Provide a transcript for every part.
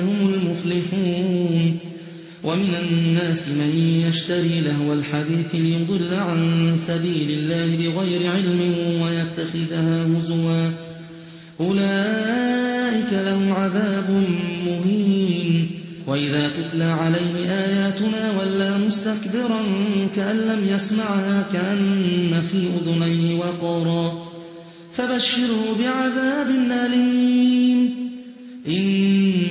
هم المفلحون. ومن الناس من يشتري لهو الحديث ليضل عن سبيل الله بغير علم ويتخذها هزوا. أولئك لهم عذاب مهين. وإذا تتلى عليه آياتنا ولا مستكبرا كأن لم يسمعها كأن في أذنيه وقرا. فبشره بعذاب أليم.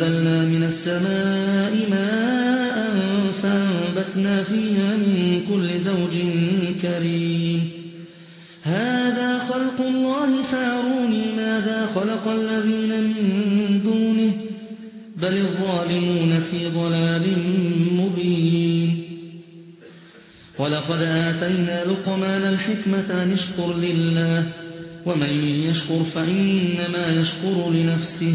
وأنزلنا من السماء ماء فأنبتنا فيها من كل زوج كريم. هذا خلق الله فاروني ماذا خلق الذين من دونه؟ بل الظالمون في ضلال مبين. ولقد آتينا لقمان الحكمة أن اشكر لله ومن يشكر فإنما يشكر لنفسه.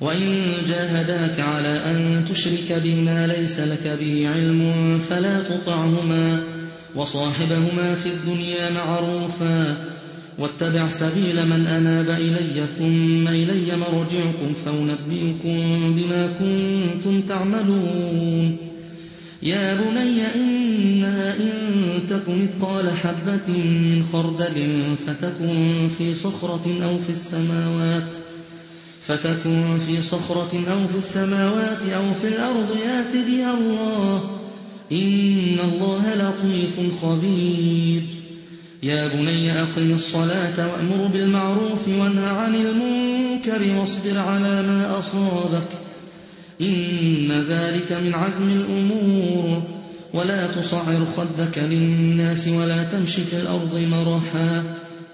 وإن جاهداك على أن تشرك بما ليس لك به علم فلا تطعهما وصاحبهما في الدنيا معروفا واتبع سبيل من أناب إلي ثم إلي مرجعكم فأنبئكم بما كنتم تعملون. يا بني إنها إن تك مثقال حبة من خردل فتكن في صخرة أو في السماوات فتكن في صخرة أو في السماوات أو في الأرض يات بها الله. إن الله لطيف خبير. يا بني أقم الصلاة وأمر بالمعروف وانه عن المنكر واصبر على ما أصابك. إن ذلك من عزم الأمور. ولا تصعر خدك للناس ولا تمش في الأرض مرحا.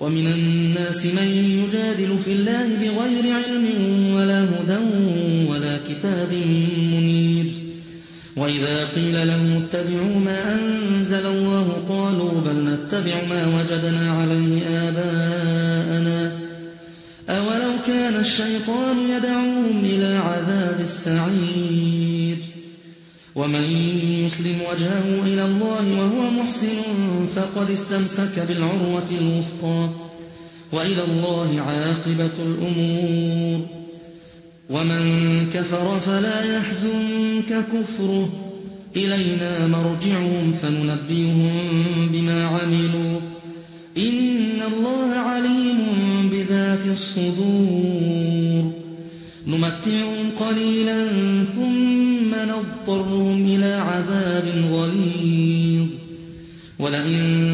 ومن الناس من يجادل في الله بغير علم ولا هدى ولا كتاب منير. وإذا قيل لهم اتبعوا ما أنزل الله قالوا بل نتبع ما وجدنا عليه آباءنا. أولو كان الشيطان يدعوهم إلى عذاب السعير. ومن يسلم وجهه إلى الله وهو محسن فقد استمسك بالعروة الوثقى. وإلى الله عاقبة الأمور. ومن كفر فلا يحزنك كفره. إلينا مرجعهم فننبئهم بما عملوا. إن الله عليم بذات الصدور. نمتعهم قليلا ثم نضطرهم إلى عذاب غليظ. ولئن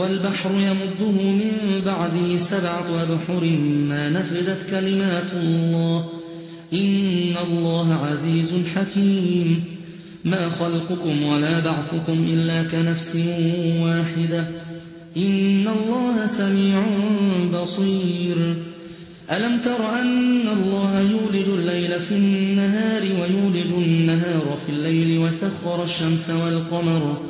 والبحر يمده من بعده سبعة أبحر ما نفدت كلمات الله. إن الله عزيز حكيم. ما خلقكم ولا بعثكم إلا كنفس واحدة. إن الله سميع بصير. ألم تر أن الله يولج الليل في النهار ويولج النهار في الليل وسخر الشمس والقمر؟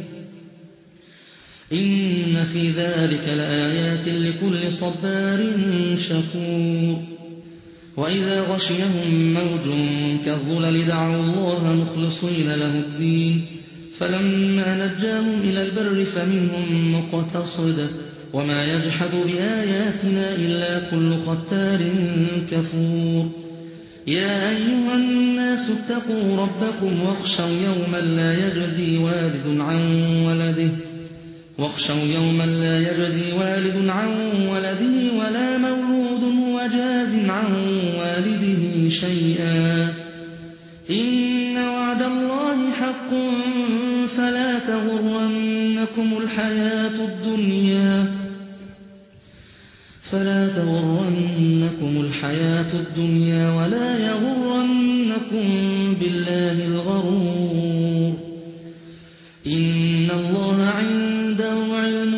إن في ذلك لآيات لكل صبار شكور. وإذا غشيهم موج كالظلل دعوا الله مخلصين له الدين. فلما نجاهم إلى البر فمنهم مقتصد. وما يجحد بآياتنا إلا كل ختار كفور. يا أيها الناس اتقوا ربكم واخشوا يوما لا يجزي والد عن ولده. واخشوا يوما لا يجزي والد عن ولده ولا مولود هو جاز عن والده شيئا. إن وعد الله حق فلا تغرنكم الحياة الدنيا. فلا تغرنكم الحياة الدنيا ولا يغرنكم بالله الغرور. إن الله علم